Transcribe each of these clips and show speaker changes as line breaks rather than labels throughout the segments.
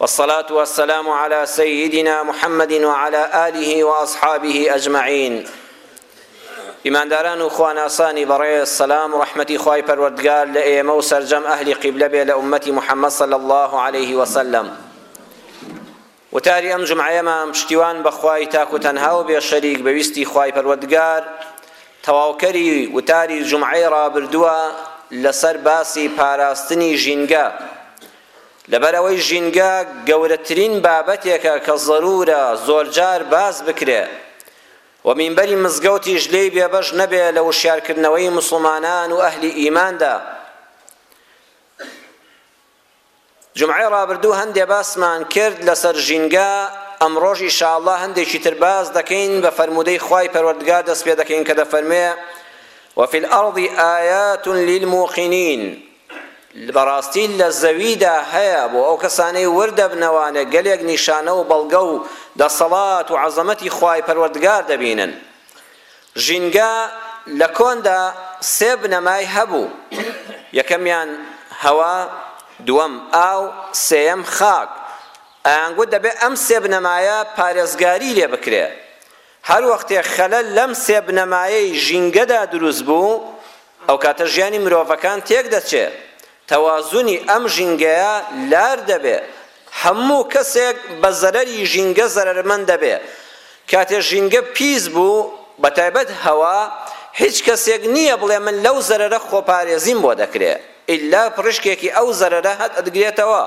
والصلاة والسلام علی سیدنا محمد وعلی آله وأصحابه أجمعین ئیمانداران و خواناسانی بەڕێز سەلام و ڕەحمەتی خوای پەروەردگار لە ئێمە و سەرجەم ئەهلی قیبلە بێ لە ئومەتی محەممەد صلی الله عليه وسلم وتاری ئەم جمعەیەمان پشتیوان بەخوای تاک و تەنها و بێ شەریک بەویستی خوای پەروەردگار تەواوکەری وتاری جمعەی ڕابردووە لەسەر باسی پاراستنی ژینگە لەبەرئەوەی ژینگە گەورەترین بابەتێکە کە زەرورە زۆرجار باس بکرێ و مینبەری مزگەوتیش لێی بێبەش نەبێ لە وشیارکردنەوەی موسڵمانان و ئەهلی ئیماندا جمعەی ڕابردوو هەندێ باسمان کرد لەسەر ژینگە ئەمڕۆژ ئیشاءاللە هەندێکی تر باس دەکەین بە فەرموودەی خوای پەروەردگار دەست پێ دەکەین کە دەفەرمێ وفي الأرض آيات للموقنين بەڕاستی لە زەویدا هەیە بۆ ئەو کەسانەی ورد دەبنەوانێ گەلێک نیشانە و بەڵگە و دەسەڵات و عەزەمەتی خوای پەروەردگار دەبینن ژینگە لە کۆندا سێ بنەمای هەبوو یەکەمیان هەوا دووەم ئاو سێیەم خاک ئەیانگوت دەبێ ئەم سێ بنەمایە پارێزگاری لێ بکرێ هەر وەختێ خەلەل لەم سێ بنەمایەی ژینگەدا دروست بوو، ئەو کاتە ژیانی مرۆڤەکان تێک دەچێ، تەوازونی ئەم ژینگەیە لار دەبێ، هەموو کەسێک بە زەرەری ژینگە زەرەرمەند دەبێ. کاتێ ژینگە پیس بوو، بە تایبەت هەوا، هیچ کەسێک نییە بڵێ من لەو زەرەرە خۆپارێزیم بۆ دەکرێ، ئیلا پڕیشکێکی ئەو زەرەرە هەت ئەتگرێتەوە.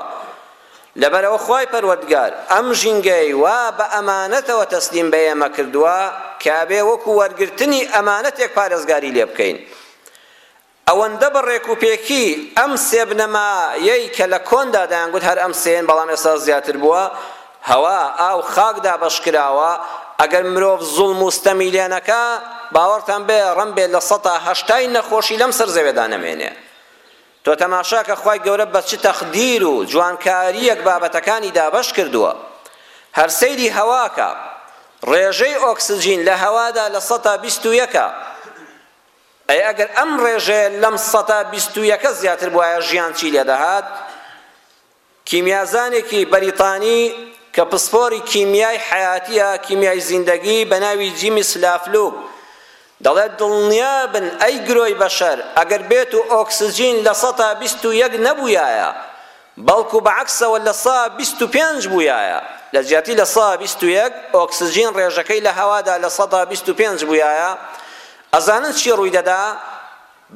لەبەرئەوە خوای پەروەردگار ئەم ژینگەیەی وا بە ئەمانەتەوە تەسلیم بە ئێمە کردووە کە ئەبێ وەکو وەرگرتنی ئەمانەتێک پارێزگاری لێ بکەین. ئەوەندە بە ڕێک و پێکی ئەم سێ بنەما یەی کە لە کۆندا دەیانگوت هەر ئەم سێن بەڵام ئێستا زیاتر بووە، هەوا، ئاو، خاک دابەش کراوە، ئەگەر مرۆڤ زوڵم و ستەمی لێ نەکا باوەڕتان بێ ڕەنبێ لە سەتا هەشتای نەخۆشی لەم سەر زەوێدا نەمێنێ. تۆ تەماشاکە خوای گەورە بە چ تەقدیر و جوانکارییەک بابەتەکانی دابەش کردووە هەر سەیری هەواکە ڕێژەی ئۆکسجین لە هەوادا لە سەتا بیست و یەکە ئەی ئەگەر ئەم ڕێژەیە لەم سەتا بیست و یەکە زیاتر بوایە ژیان چی لێدەهات کیمیازانێکی بەریتانی کە پسپۆری کیمیای حەیاتییە، کیمیای زیندەگی، بە ناوی جیمس لافلوک دەڵێت دڵنیابن ئەی گرۆی بەشەر ئەگەر بێت و ئۆکسجین لە سەتا بیست و یەک نەبوویایە بەڵکو بە عەکسەوە لە سا بیست و پێنج بوویایە لە جیاتی لە سا بیست و یەک ئۆکسجین ڕێژەکەی لە هەوادا لە سەتا بیست و پێنج بوویایە ئەزانن چی ڕووی دەدا؟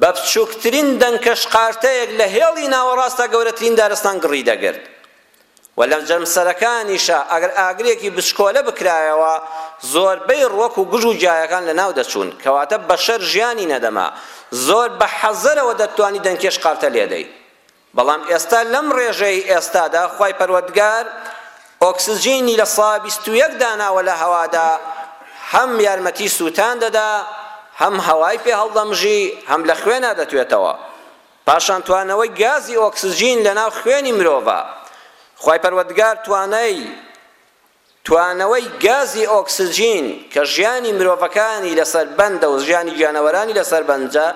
بە بچووکترین دەنکەشقارتەیەک لە هێڵی ناوەڕاستە گەورەترین دارستان گڕی دەگرت و لە جەمسەرەکانیشا ئەگەر ئاگرێکی بچکۆلە بکرایەوە زۆربەی ڕوەک و گژ و گیایەکان لەناو دەچوون کەواتە بەشەر ژیانی نەدەما زۆر بە حەزەرەوە دەتتوانی دەنکێشقارتە لێدەی بەڵام ئێستا لەم ڕێژەی ئێستادا خوای پەروەردگار ئۆکسجینی لە سا بیست و یەک داناوە لە هەوادا هەم یارمەتی سووتان دەدا هەم هەوای پێ هەڵدەمژی هەم لە خوێنا دەتوێتەوە پاشان توانەوەی گازی ئۆکسجین لەناو خوێنی مرۆڤە خوای پەروەردگار توانای توانەوەی گازی ئۆکسجین کە ژیانی مرۆڤەکانی لەسەر بەندە و ژیانی گیانەوەرانی لەسەر بەندە،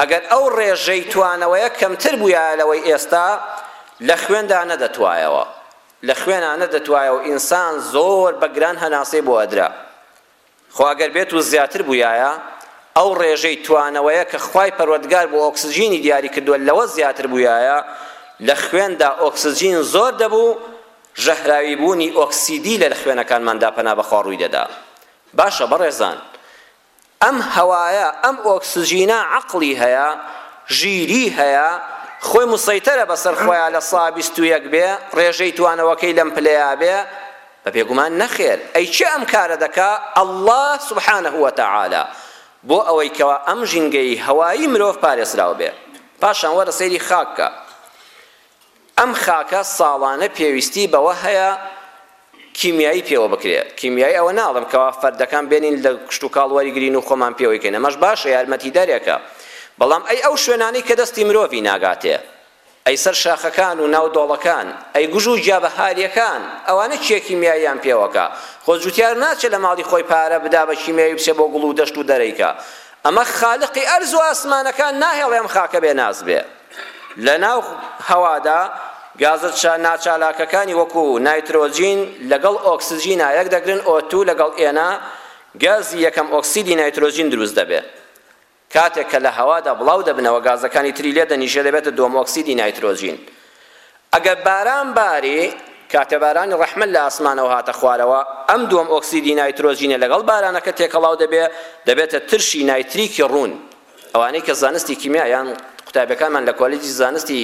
ئەگەر ئەو ڕێژەی توانەوەیە کەمتر بوویایە لەوەی ئێستا، لە خوێندا نەدەتوایەوە. لە خوێنا نەدەتوایەوە، ئینسان زۆر بە گران هەناسەی بۆ ئەدرا. خۆ ئەگەر بێت و زیاتر بوویایە، ئەو ڕێژەی توانەوەیە کە خوای پەروەردگار بۆ ئۆکسجینی دیاری کردووە لەوە زیاتر بوویایە، لە خوێندا ئۆکسجین زۆر دەبوو، ژەهراوی بوونی ئۆکسیدی لە لە خوێنەکانماندا پەنا بە خوا ڕووی دەدا. باشە بەڕێزان ئەم هەوایە، ئەم ئۆکسجینە عەقڵی هەیە، ژیری هەیە، خۆی مسەیتەرە بەسەر خۆیا لە سا بیست و یەک بێ ڕێژەی توانەوەکەی لەم پلەیا بێ، بە بێگومان نەخێر، ئەی کێ ئەم کارە دەکا؟ اللە سبحانە و تعالی، بۆ ئەوەی کەوا ئەم ژینگەی هەوایی مرۆڤ پارێزراو بێ. پاشان وەرە سەیری خاک کە، ئەم خاکە ساڵانە پێویستی بەوە هەیە کیمیایی پێوە بکرێ، کیمیایی ئەوە ناڵێم کەوا فەردەکان بێنین لە کشتوکاڵ وەریگرین و خۆمان پێوەی کەین، ئەمەش باشە یارمەتیدەرێکە، بەڵام ئەی ئەو شوێنانەی کە دەستی مرۆڤی ناگاتێ؟ ئەی سەر شاخەکان و ناو دۆڵەکان، ئەی گژ و گیا بەهارییەکان، ئەوانە کێ کیمیاییان پێوەکا؟ خۆ جوتیار ناچێ لە ماڵی خۆی پارە بدا بە کیمیایی بچێ بۆ گوڵ و دەشت و دەرەیکە. ئەمە خالقی ئەرز و ئاسمانەکان ناهێڵێ ئەم خاکە بێ ناز بێ. لە ناو هەوادا گازە ناچالاکەکانی وەکو نایترۆجین لەگەڵ ئۆکسجینا یەک دەگرن، ئۆ توو لەگەڵ ئێنە گازی یەکەم ئۆکسیدی نایترۆجین دروست دەبێ. کاتێک کە لە هەوادا بڵاو دەبنەوە گازەکانی تری لێ دەنیشێ دەبێتە دۆمۆکسیدی نایترۆجین ئەگەر باران باری، کاتێ بارانی ڕەحمەت لە ئاسمانەوە هاتە خوارەوە ئەم دووەم ئۆکسیدی نایترۆجینە لەگەڵ بارانەکە تێکەڵاو دەبێ دەبێتە ترشی نایتریکی ڕوون ئەوانەی کە زانستی کیمیا یان قوتابیەکانمان لە کۆلیجی زانستی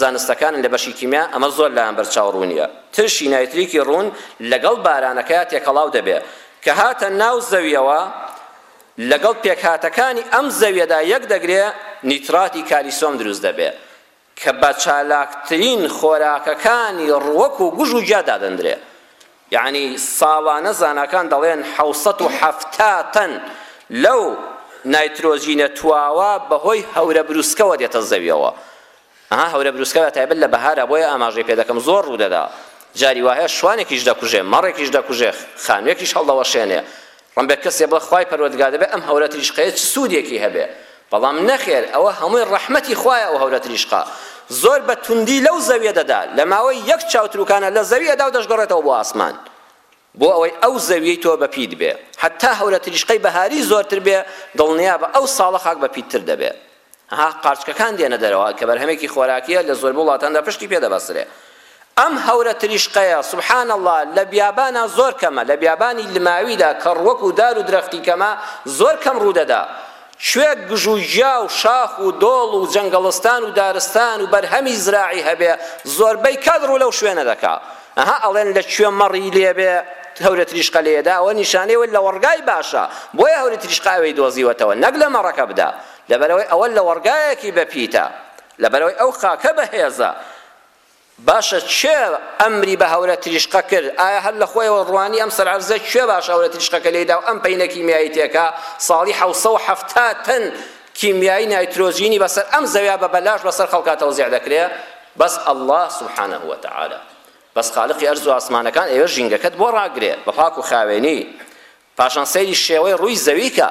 زانستەکانن لە بەشی کیمیا ئەمە زۆر لایان بەرچاو ڕوونیە ترشی نایتریکی ڕوون لەگەڵ بارانەکەیا تێکەڵاو دەبێ کە هاتە ناو زەویەوە لەگەڵ پێکهاتەکانی ئەم زەویەدا یەک دەگرێ نیتراتی کالیسۆم دروست دەبێ کە بە چالاکترین خۆراکەکانی ڕوەک و گژ و گیا دادەندرێ یعنی ساڵانە زاناکان دەڵێن حەوت سەد و حەفتا تەن لەو نایترۆجینە تواوە بەهۆی هەورە بروسکەوە دێتە زەویەوە ئەها هەورە بروسکە بە تایبەت لە بەهارا بۆیە ئاماژەی پێ دەکەم زۆر ڕوو دەدا جاری وایە شوانێکیش دەکوژێ مەڕێکیش دەکوژێ خانوێکیش هەڵدەوەشێنێ ڕەمبێ کەسێ بڵێ خوای پەروەردگار دەبێ ئەم هەورە تریشقەیە چ سوودێکی هەبێ بەڵام نەخێر ئەوە هەمووی ڕەحمەتی خوایە ئەو هەورە تریشقە زۆر بە توندی لەو زەویە دەدا لە ماوەی یەک چاوتروکانە لە زەوی ئەدا و دەشگەڕێتەوە بۆ ئاسمان بۆ ئەوەی ئەو زەویەی تۆ بە پیت بێ حەتا هەورە تریشقەی بەهاری زۆرتر بێ دڵنیابە ئەو ساڵە خاک بە پیت تر دەبێ ها قارچکەکان دێنە دەرەوە کە بەرهەمێکی خۆراکیە لە زۆربە وڵاتاندا پشتی پێ دەبەسترێ ئەم هەورە تریشقەیە سبحان اللە لە بیابانا زۆر کەمە لە بیابانی لماویدا کە ڕوەک و دار و درەختی کەمە زۆر کەم ڕوودەدا شوێک گژوگیا و شاخ و دۆڵ و جەنگەڵستان و دارستان و بەرهەمی زراعی هەبێ زۆربەی کات ڕوو لەو شوێنە دەکا ئەها ئەڵێن لە کوێ مەڕی لێ بێ هەورە تریشقە لێ دا ئەوە نیشانەی ئەوەی لەوەڕگای باشە بۆیە هەوری تریشقە ئەوی دۆزیوەتەوە نەک لە مەڕەکە بدا لەبەرئەوەی ئەوە لەوەڕگایەکی بەپیتە لەبەرئەوەی ئەو خاکە بەهێزە باشە کێ ئەمری بە هەورە تریشقە کرد؟ ئایا هەر لە خۆیەوە ڕوانی ئەم سەر عەرزە کوێ باشە هەورە تریشقەکە لێی دا و ئەم پەینە کیمیایی تێکا؟ ساڵی حەوت سەد و حەفتا تەن کیمیایی نایترۆجینی بەسەر ئەم زەویا بە بەلاش بەسەر خەڵکا تەوزیع دەکرێ؟ بەس اللە سبحانە وتعالی بەس خالقی ئەرز و ئاسمانەکان ئەوێ ژینگەکەت بۆ ڕاگرێ بە پاک و خاوێنی پاشان سەیری شێوەی ڕووی زەوی کە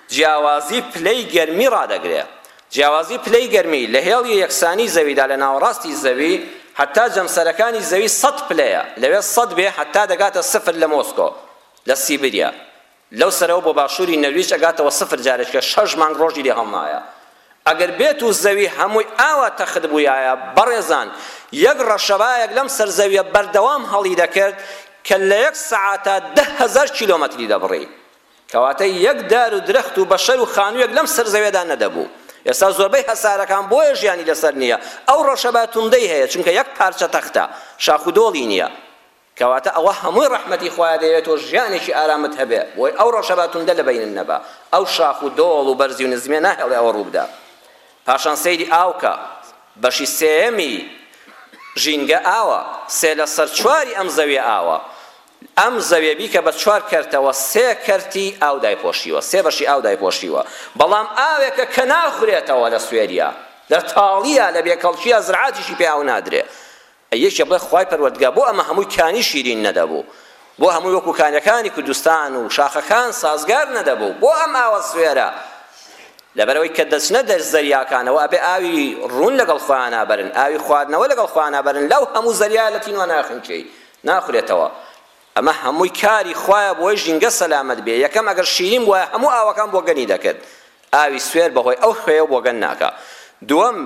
جیاوازی پلەی گەرمی ڕادەگرێ. جیاوازی پلەی گەرمی لە هێڵی یەکسانی زەویدا لە ناوەڕاستی زەوی هەتا جەمسەرەکانی زەوی سەد پلەیە، لەوێ سەد بێ هەتا دەگاتە سفر لە مۆسکۆ لە سیبریا. لەو سەرەوە بۆ باشووری نەرویج ئەگاتەوە سفر جارێچکە شەش مانگ ڕۆژی لێ هەڵنایە. ئەگەر بێت و زەوی هەمووی ئاوا تەخت بوویایە بەڕێزان یەک ڕەشەبایەک لەم سەر زەویە بەردەوام هەڵیدەکرد کە لە یەک سەعاتا دە هەزار کیلۆمەتری دەبڕی. کەواتە یەک دار و درەخت و بەشەر و خانوویەک لەم سەر زەوێدا نەدەبوو. ئێستا زۆربەی هەسارەکان بۆیە ژیانی لەسەر نییە، ئەو ڕەشەبا توندەی هەیە، چونکە یەک پارچە تەختە، شاخ و دۆڵی نییە. کەواتە ئەوە هەمووی ڕەحمەتی خوایە دەیەوێت تۆ ژیانێکی ئارامت هەبێت، بۆی ئەو ڕەشەبا توندە لە بەینت نەبا، ئەو شاخ و دۆڵ و بەرزی و نزمییە ناهێڵێ ئەوە ڕووبدا. پاشان سەیری ئاو کە، بەشی سێیەمی ژینگە ئاوە، سێ لەسەر چواری ئەم زەوییە ئاوە. ئەم زەویە بیکە بە چوار کەرتەوە سێ کەرتی ئاو دایپۆشیوە سێ بەشی ئاو دایپۆشیوە بەڵام ئاوێکە کە ناخورێتەوە لە سوێریا لە تاڵیە لە بێکەڵکیە زرعاتیشی پێ ئاو نادرێ ئەی یەکێ بڵێ خوای پەروەردگا بۆ ئەمە هەمووی کانی شیرین نەدەبوو بۆ هەمووی وەکو کانیەکانی کوردستان و شاخەکان سازگار نەدەبوو بۆ ئەم ئاوە سوێرە لەبەرەوەی کە دەچنە دەر زەریاکانەوە ئەبێ ئاوی ڕوون لەگەڵ خۆیان نابەرن ئاوی خواردنەوە لەگەڵ خۆیان نابەرن لەو هەموو زەریا لە تینوە ناخنکێی ناخورێتەوە ئەمە هەمووی کاری خوایە بۆی ژینگە سەلامەت بێ یەکەم ئەگەر شیرین بوایە هەموو ئاوەکان بۆگەنی دەکرد ئاوی سوێر بەهۆی ئەو خوێیەو بۆگەن ناکا دووەم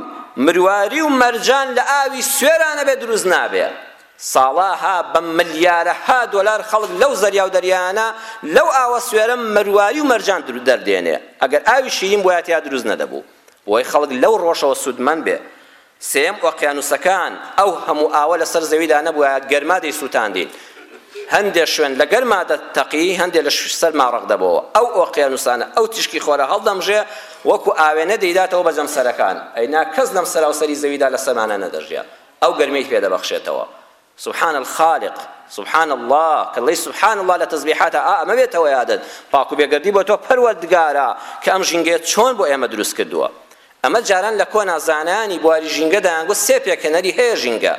مرواری و مەرجان لە ئاوی سوێرا نەبێ دروست نابێ ساڵاها بە ملیارەها دۆلار خەڵک لەو زەریا و دەریایانە لەو ئاوە سوێرە مرواری و مەرجان درو دەردێنێ ئەگەر ئاوی شیرین بۆیە تیا دروست نەدەبوو بۆی خەڵک لەو ڕۆژەوە سوودمەند بێ سێیەم، ئۆقیانووسەکان، ئەو هەموو ئاوە لەسەر زەویدا نەبوایە گەرما دەیسووتاندین، هەندێ شوێن لە گەرما دەتەقی، هەندێ لە سەرما ڕەق دەبۆوە، ئەو ئۆقیانووسانە ئەو تیشکی خۆرە هەڵدەمژێ، وەکو ئاوێنە دەیداتەوە بە جەمسەرەکان، ئەینا کەس لەم سەراوسەری زەویدا لە سەرمانا نەدەژیا، ئەو گەرمیی پێ دەبەخشێتەوە، سبحان الخالق سبحان اللە کە دەڵێی سبحان اللە لە تەزبیحاتا ئا ئەمە بێتەوە یادت پاک و بێگەردی بۆ تۆ پەروەردگارا کە ئەم ژینگەیەت چۆن بۆ ئێمە دروست کردووە ئەمە جاران لە کۆنا زانایانی بواری ژینگە دەیانگوت سێ پێکهێنەری هەیە ژینگە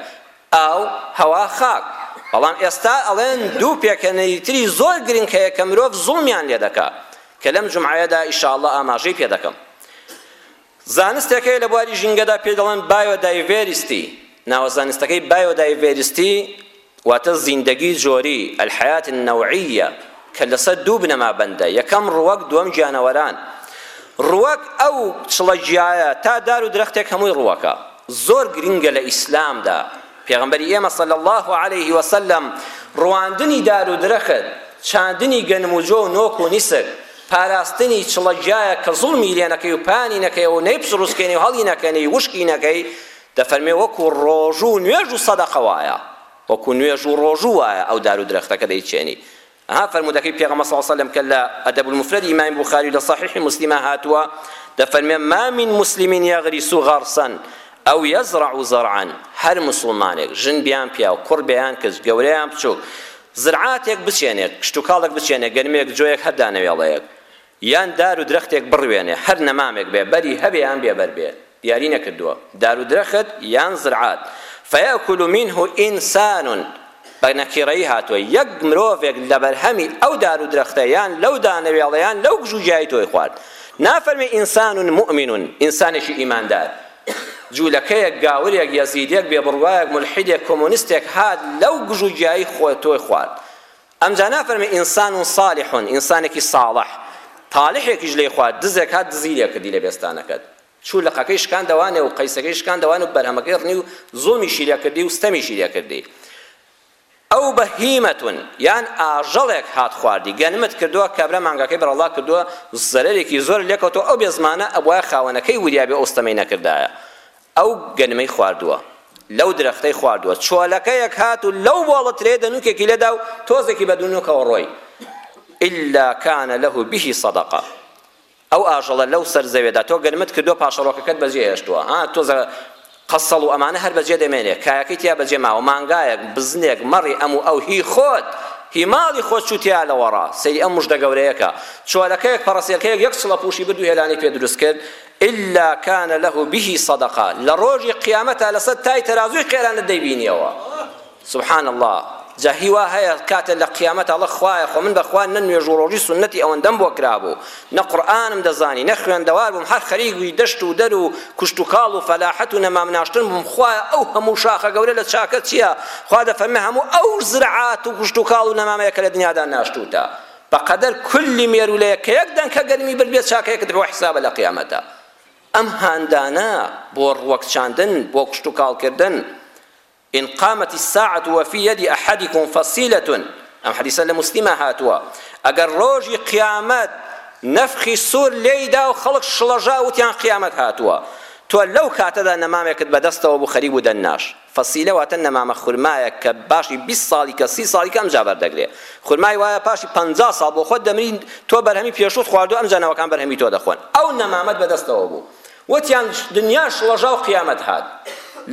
ئاو هەوا خاک بەڵام ئێستا ئەڵێن دوو پێکەنەی تری زۆر گرنگ هەیە کە مرۆڤ زوڵمیان لێ دەکا کە لەم جمعەیەدا ئیشاءاللە ئاماژەی پێ دەکەم زانستێک هەیە لە بواری ژینگەدا پێی دەڵێن بایۆدایڤێریستی، ناوە زانستەکەی بایۆدایڤێریستی واتە زیندەگی جۆری، الحیاة النوعیە، کە لەسەر دوو بنەما بەندە، یەکەم ڕووەک دووەم گیانەوەران. ڕووەک ئەو چڵە گیایە تا دار و درەختێک هەمووی ڕووەکە. زۆر گرینگە لە ئیسلامدا. پێغەمبەری ئێمە صلی اللە علیه وسلم ڕواندنی دار و درەخت، چاندنی گەنم و جۆ و نۆک و نیسک، پاراستنی چڵە گیایەک کە زوڵمی لێ نەکەی و پانی نەکەی و نەیپچڕوسکێنی و هەڵی نەکەنی وشکی نەکەی، دەفەرمێ وەکو ڕۆژوو و نوێژ و سەدەقە وایە، وەکو نوێژ و ڕۆژوو وایە ئەو دار و درەختەکە دەیچێنی، ئەها فەرموودەکەی پێغەمبەر صلی اللە علیە و سلم کە لە ادب المفرد امام بخاری و لە صحیح مسلمە هاتووە دەفەرمێ ما من مسلم یغرس غرسا ئەو یزرع زرعا هەر مسلمانێک ژن بیان پیاو کوڕ بیان کچ گەوریان بچوک زرعاتێک بچێنێت کشتوکاڵێک بچێنێت گەنمێک جۆیەک هەر دانەوێڵەیەک یان دار و درەختێک بڕوێنێ هەر نەمامێک بێ بەری هەبێ یان بێ بەر بێ دیاری نەکردووە دار و درەخت یان زرعات فیاکول منه انسان بە نەکیڕەیی هاتووە یەک مرۆڤێک لە بەرهەمی ئەو دار و درەختە یان لەو دانەوێڵە یان لەو گژوگیایی تۆی خوارد نافەرمی ئینسان مؤمن ئینسانێکی ئیماندار جوولەکەیەک گاورێک یەزیدێک بێبڕوایەک مولحیدێک کۆمۆنیستێک هات لەو گژوگیایی خۆ تۆی خوارد ئەمجا نافەرمێ ئینسان صالح ئینسانێکی ساڵح تاڵحێکیش لێی خوارد دزێک هات دزی لێ کردی لە بێستانەکەت چوو لقەکەی شکاندەوانێ و قەیسەکەی شکاندەوانێ و بەرهەمەکەی ڕنی و زوڵمیشی لێ کردی و ستەمیشی لێ کردی ئەو بەهیمەتون یان ئاژەڵێک هات خواردی گەنمت کردووە کابرا مانگاکەی بەرەڵا کردووە زەرەرێکی زۆر لێکەوتەوە ئەو بێزمانە ئەبوایە خاوەنەکەی وریابێ ئەو ستەمەی نەکردایە ئەو گەنمەی خواردووە لەو درەختەی خواردووە، چۆلەکەیەک هات و لەو بۆڵە ترێ دەنووکێکی لێدا و تۆزێکی بە دنووکەوە ڕۆی، الا کان له به صدقە، ئەو ئاژەڵە لەو سەر زەوێدا تۆ گەنمت کردووە پاشەڕۆکەکەت بەجێ هێشتووە، ها تۆزە قەسەڵ و ئەمانە هەر بەجێ دەمێنێ، کایەکەی تیا بەجێ ماوە، مانگایەک، بزنێک، مەڕی ئەم و ئەو هی خۆت، هی ماڵی خۆت چوو تیا لەوەڕا، سەیری ئەم مژدە گەورەیەکە، چۆلەکەیەک، پەڕەسێلکەیەک یەک چڵە پووشی برد و هێلانەی پێ دروست کرد، الا کان له به صدقە لە ڕۆژی قیامەتا لەسەر تای تەرازووی قێرانت دەیبینیەوە سبحان الله جا هی وا هەیە کاتێ لە قیامەت ئەڵە خوایە خۆ من بەخوا نە نوێژ و ڕۆژی سنەتی ئەوەندەم بۆ کرابوو نە قورئانم دەزانی نە خوێندەوار بووم هەر خەریک بووی دەشت و دەر و کوشت و کاڵ و فەلاحەت و نەمام ناشتن بووم خوایە ئەو هەموو شاخە گەورە لە چاکە چییە خوا دەفەرمێ هەموو ئەو زرعات و کوشت و کاڵ و نەمامەیە کە لە دنیادا ناشتووتە بەقەدەر کولی مێرولەیە کە یەک دەنکە گەرمی برد بێ چاکەیەکت بۆ حیسابە لە قیامەتە ئەم هاندانە بۆ ڕوەک چاندن بۆ کوشت و کاڵکردن إن قامت الساعة وفي يد أحدكم فصيلة ئەم حەدیسە لە مسلمە هاتووە ئەگەر ڕۆژی قیامەت نەفخی سوور لێیدا و خەڵک شڵەژا وتیان قیامەت هاتووە تۆ لەو کاتەدا نەمامێکت بەدەستەوە بوو خەریک بوو دەنناش فەسیلە واتە نەمامە خورمایەک کە باشی بیست ساڵی کە سی ساڵی کە ئەمجا بەردەگرێ خورمای وایە پاشی پەنجا ساڵ بۆخۆت دەمری تۆ بەرهەمی پێشووت خواردوە ئەمجا نەوەکان بەرهەمی تۆ دەخۆن ئەو نەمامەت بەدەستەوە بوو وتیان دنیا شڵەژا و قیامەت هات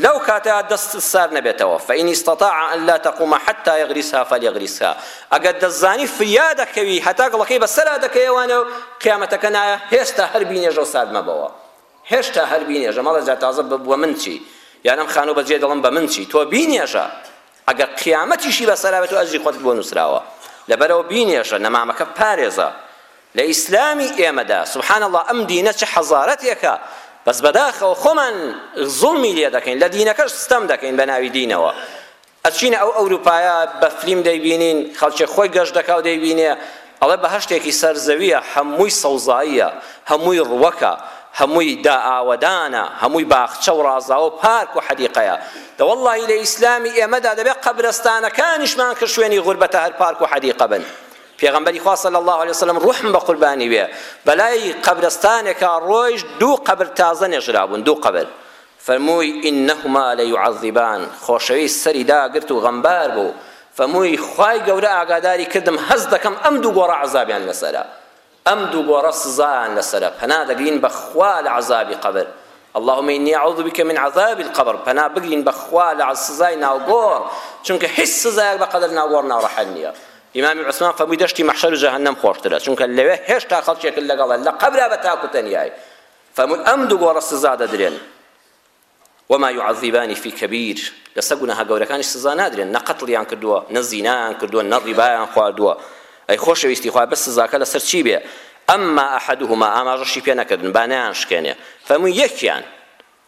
لەو کاتە دەستت سار نەبێتەوە فإن استطاع أن لا تقوم حتى يغرسها فليغرسها ئەگەر دەزانی فریا دەکەوی هەتا گڵەکەی بەسەرا دەکەیەوانە و قیامەتەکە نایە هێشتا هەر بینێژە و سارد مەبەوە هێشتا هەر بینێژە مەڵێ جا تازە بە من چی یان ئەم خانوو بەجێ دڵم بە من چی تۆ بینێژە ئەگەر قیامەتیشی بەسەرا بێت تۆ ئەجری خۆتت بۆ نووسراوە لەبەرەوە بینێژە نەمامەکە پارێزە لە ئیسلامی ئێمەدا سبحان اللە ئەم دینە چ حەزارەتێکە بەس بەداخەوە خۆمان زوڵمی لێ دەکەین لە دینەکەش ستەم دەکەین بە ناوی دینەوە ئەچینە ئەو ئەوروپایە بە فلیم دەیبینین خەڵکێک خۆی گەشت دەکا و دەیبینێ ئەڵێ بەهەشتێکی سەر زەویە هەمووی سەوزاییە هەمووی ڕوەکە هەمووی دا ئاوەدانە هەمووی باخچە و ڕازاوە و پارک و حەدیقەیە دە وەڵڵاهی لە ئیسلامی ئێمەدا دەبێ قەبرەستانەکانیشمان کە شوێنی غوربەتە هەر پارک و حەدیقە بن پێغەمبەری خوا صلی الله علیه وسلم ڕوحم بە قوربانی وێ بەلای قەبرستانێکا ڕۆیشت دوو قەبر تازە نێژرابوون دوو قەبر فەرمووی، انهما لیعذبان، خۆشەویست سەری داگرت و غەمبار بوو، فەرمووی، خوای گەورە ئاگاداری کردم هەست دەکەم ئەم دوو گۆڕە عەزابیان لەسەرە، ئەم دوو گۆڕە سزایان لەسەرە، پەنا دەگرین بە خوا لە عەزابی قەبر، اللهم انی اعوذ بک من عذاب القبر، پەنا بگرین بە خوا لە سزای ناو گۆڕ، چونکە هیچ سزایەک بە قەدەر ناو گۆڕ ناڕەحەت نییە. ئیمامی عوسمان فەرمووی، دەشتی مەحشەر و جەهەنەم خۆشترە، چونکە لەوێ هێشتا خەڵکێکت لەگەڵە، لە قەبرا بە تاک و تەنیایی، فەرمووی ئەم دوو گۆڕە سزا دەدرێن وما يعذبان في كبير لەسەر گوناهە گەورەکانیش سزا نادرێن نە قەتڵیان کردووە نە زینایان کردووە نە ڕیبایان خواردووە ئەی خۆشەویستی خوا بەس سزاکە لەسەر چی بێ ئەمما ئەحەدهما ئاماژەشی پێ نەکردن با نەیانشکێنێ فەرمووی یەکیان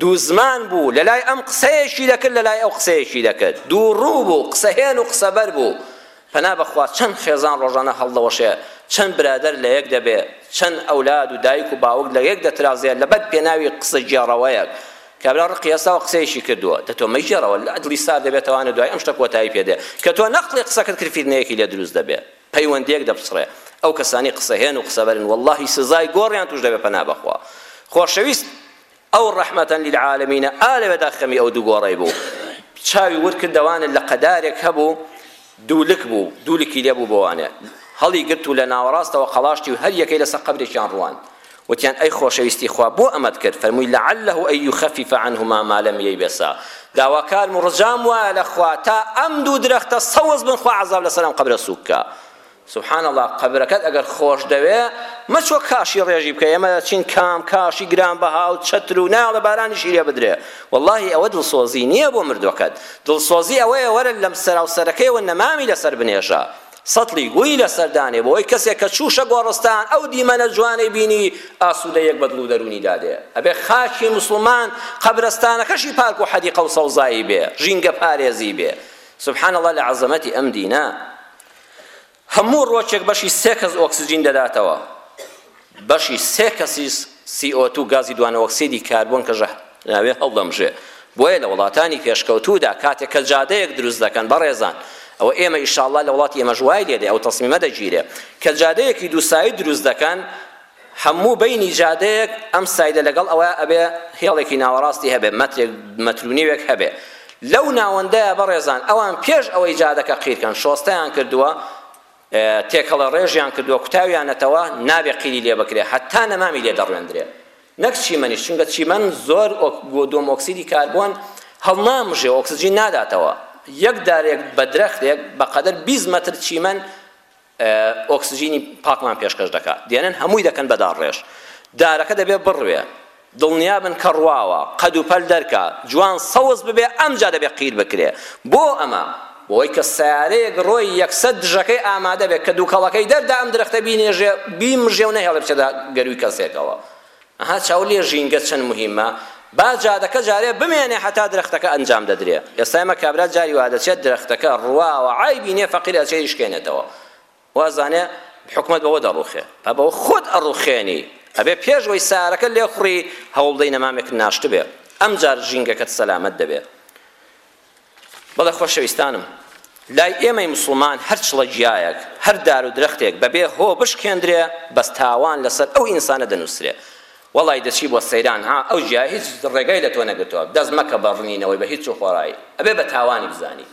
دوو زمان بوو، لە لای ئەم قسەیەکی دەکرد لە لای ئەو قسەیەکی دەکرد، دوو ڕوو بوو، قسەهێن و قسەبەر بوو. پەنا بە خوا چەند خێزان ڕۆژانە هەڵدەوەشێ، چەند برادەر لە یەک دەبێ، چەند ئەولاد و دایک و باوک لە یەک دەترازێ لە بەر پێناوی قسەگێڕەوەیەک. کابرا ڕقی ئێستا و قسەیەکی کردووە، دە تۆ مەگێڕەوە، لە دڵی سارد دەبێتەوە ئەنە دوای ئەم شتە کۆتایی پێ دێ. کە تۆ نەقڵی قسەکەت کرد فیتنەیەکی لێ دروست دەبێ، پەیوەندییەک دەپچڕێ. ئەو کەسانەی قسەهێن و قسەبەرن وەڵڵاهی سزای گۆڕیان تووش دەبێ پەنا بە خوا. خۆشەویست. ئەو ڕەحمەتەن للعالمینە ئا لەوێدا خەمی ئەو دوو گۆڕەی بوو چاوی ورد کرد دەوانێت لە قەدارێک هەبوو دوولک بوو دوولکی لێبوو بۆوانێ هەڵی گرت و لە ناوەڕاستەوە قەڵاشتی و هەر یەکەی لەسەر قەبرێکیان ڕوان وتیان ئەی خۆشەویستی خوا بۆ ئەمەت کرد فەرمووی لعله ان يخفف عنهما ما لم ييبسا داواکارم و ڕجام وایە لە خوا تا ئەم دوو درەختە سەوز بن خوا عەزاب لەسەر ئەم قەبرە سووککا سبحان اللە قەبرەکەت ئەگەر خۆش دەوێ مەچۆ کاشی ڕێژی بکە ئێمە دەچین کام کاشی گران بەها و چەتر و نایەڵێ بارانیشی لێ بدرێ وەڵاهی ئەوە دڵسۆزی نییە بۆ مردوەکەت دڵسۆزی ئەوەیە وەرە لەم سەراو سەرەکەیەوە نەمامی لەسەر بنێژە سەتڵی گوی لەسەر دانێ بۆی کەسێک کە چوشە گۆڕستان ئەو دیمەنە جوانەی بینی ئاسوودەیەک بە دڵ و دەرونی دادێ ئەبێ خاکی مسلمان قەبرستانەکەشی پاک و حەدیقە و سەوزایی بێ ژینگە پارێزی بێ سبحان الله لە عەزەمەتی ئەم دینە هەموو ڕۆچێک بەشی سێ کەس ئۆکسجین دەداتەوە بەشی سێ کەسی CO2 گازی دوانەوەکسیدی کاربۆن کە ژەهراوێ هەڵدەمژێ بۆیە لە وڵاتانی پێشکەوتوودا کاتێک کە جادەیەک دروست دەکەن بەڕێزان ئەوە ئێمە ئیشاءاللە لە وڵاتی ئێمەش وای لێدێ ئەو تەسمیمە دەگیرێ کە جادەیەکی دووسایی دروست دەکەن هەموو بەینی جادەیەک ئەم سایدە لەگەڵ ئەوە ئەبێ هێڵێکی ناوەڕاستی هەبێ مەترێک مەتر و نیوێک هەبێ لەو ناوەندەیە بەڕێزان ئەوان پێش ئەوەی جادەکە قیرکەن شۆستەیان کردووە تێکەڵە ڕێژیان کردووە کوتاویانەتەوە نابێ قیری لێ بکرێ هەتا نەمامی لێ دەڕوێندرێ نەک چیمەنیش چونکە چیمەن زۆر دۆم ئۆکسیدی کاربۆن هەڵنامژێ ئۆکسجین ناداتەوە یەک دارێک بە درەختێک بەقەدەر 20 مەتر چیمەن ئۆکسجینی پاکمان پێشکەش دەکات دێنن هەمووی دەکەن بە داڕێژ دارەکە دەبێت بڕوێ دڵنیابن کە ڕواوە قەد و پەل دەرکە جوان سەوز ببێ ئەمجا دەبێت قیر بکرێ بۆ ئەمە بۆی کە سیارەیەک ڕۆی یەکسەر دژەکەی ئامادە بێت کە دووکەڵەکەی دەردا ئەم درەختە بینێژێ بیمژێ و نەهێڵێ بچێتە گەرووی کەسێکەوە ئەها چاولیە ژینگە چەند موهیمە با جادەکە جارێ بمێنێ حەتا درەختەکە ئەنجام دەدرێ ئێستا ئێمە کابرا جاری وا دەچێت درەختەکە ڕواوە عەیبی نیە فەقیر ئەچێ ئیشکێنێتەوە وازانێ حکومەت بەوە دەڕوخێ ئە بەوە خۆت ئەڕوخێنی ئەبێ پێش وەی سارەکە لێخوڕی هەوڵدەی نەمامێک ناشتبێ ئەمجار ژینگەکەت سەلامەت دەبێ بەڵێ خۆشەویستانم، لای ئێمەی موسڵمان هەر چڵە گیایەک، هەر دار و درەختێک بەبێ هۆ بشکێندرێ بەس تاوان لەسەر ئەو ئینسانە دەنووسرێ. وەڵای دەچی بۆ سەیران ها ئەو گیایە هیچ ڕێگای لە تۆ نەگرتووە، دەست مەکە بە ڕنینەوەی بە هیچ و خۆڕایی، ئەبێ بە تاوانی بزانی.